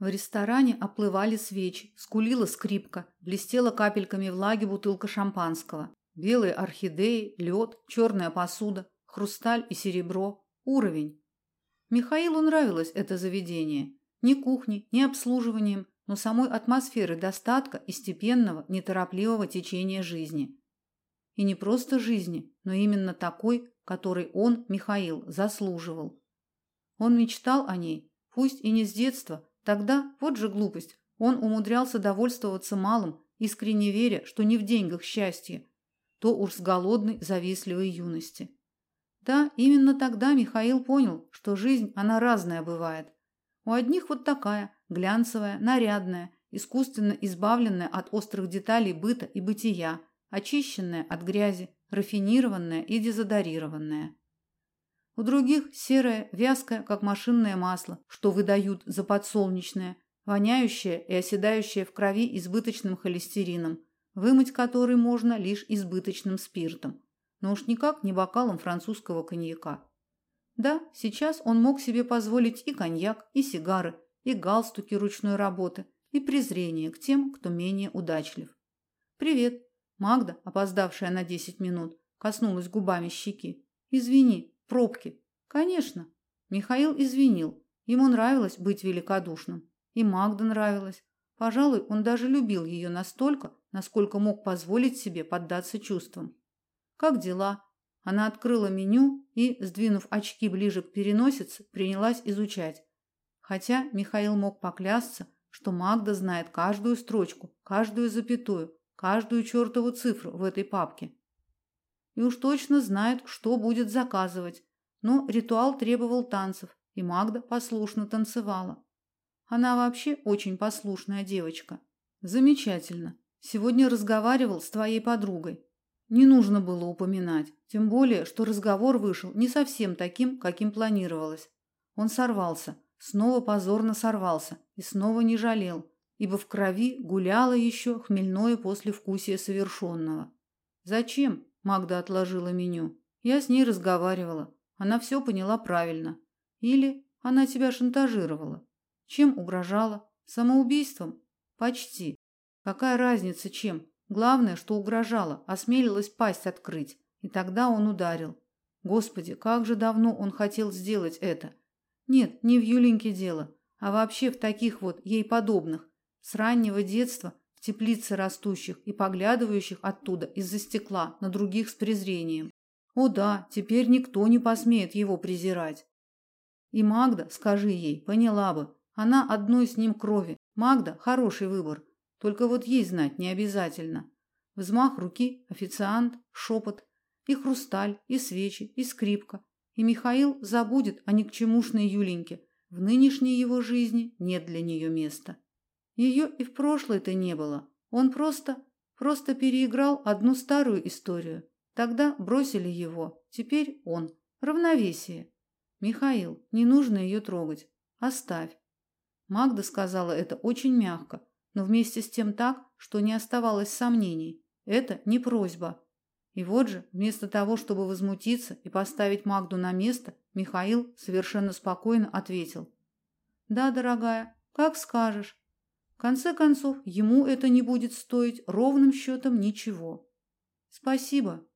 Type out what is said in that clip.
В ресторане оплывали свечи, скулила скрипка, блестела капельками влаги бутылка шампанского. Белые орхидеи, лед, черная посуда, хрусталь и серебро. Уровень. Михаилу нравилось это заведение. Ни кухней, ни обслуживанием, но самой атмосферы достатка и степенного, неторопливого течения жизни. И не просто жизни, но именно такой, которой он, Михаил, заслуживал. Он мечтал о ней, пусть и не с детства, Тогда, вот же глупость, он умудрялся довольствоваться малым, искренне веря, что не в деньгах счастье, то уж с голодной, завистливой юности. Да, именно тогда Михаил понял, что жизнь, она разная бывает. У одних вот такая, глянцевая, нарядная, искусственно избавленная от острых деталей быта и бытия, очищенная от грязи, рафинированная и дезодорированная. У других серое, вязкое, как машинное масло, что выдают за подсолнечное, воняющее и оседающее в крови избыточным холестерином, вымыть который можно лишь избыточным спиртом, но уж никак не бокалом французского коньяка. Да, сейчас он мог себе позволить и коньяк, и сигары, и галстуки ручной работы, и презрение к тем, кто менее удачлив. Привет. Магда, опоздавшая на 10 минут, коснулась губами щеки. Извини, Пробки. Конечно. Михаил извинил. Ему нравилось быть великодушным. И Магда нравилась. Пожалуй, он даже любил ее настолько, насколько мог позволить себе поддаться чувствам. Как дела? Она открыла меню и, сдвинув очки ближе к переносице, принялась изучать. Хотя Михаил мог поклясться, что Магда знает каждую строчку, каждую запятую, каждую чертову цифру в этой папке и уж точно знает, что будет заказывать. Но ритуал требовал танцев, и Магда послушно танцевала. Она вообще очень послушная девочка. Замечательно. Сегодня разговаривал с твоей подругой. Не нужно было упоминать, тем более, что разговор вышел не совсем таким, каким планировалось. Он сорвался, снова позорно сорвался и снова не жалел, ибо в крови гуляло еще хмельное послевкусие совершенного. Зачем? Магда отложила меню. Я с ней разговаривала. Она все поняла правильно. Или она тебя шантажировала. Чем угрожала? Самоубийством? Почти. Какая разница чем? Главное, что угрожала, осмелилась пасть открыть. И тогда он ударил. Господи, как же давно он хотел сделать это. Нет, не в Юленьке дело, а вообще в таких вот ей подобных. С раннего детства теплицы растущих и поглядывающих оттуда из-за стекла на других с презрением. О да, теперь никто не посмеет его презирать. И Магда, скажи ей, поняла бы, она одной с ним крови. Магда хороший выбор, только вот ей знать не обязательно. Взмах руки, официант, шепот, и хрусталь, и свечи, и скрипка. И Михаил забудет о никчемушной Юленьке. В нынешней его жизни нет для нее места. Ее и в прошлой-то не было. Он просто просто переиграл одну старую историю. Тогда бросили его, теперь он. Равновесие. Михаил, не нужно ее трогать. Оставь. Магда сказала это очень мягко, но вместе с тем так, что не оставалось сомнений. Это не просьба. И вот же, вместо того, чтобы возмутиться и поставить Магду на место, Михаил совершенно спокойно ответил: "Да, дорогая, как скажешь конце концов, ему это не будет стоить ровным счетом ничего. Спасибо,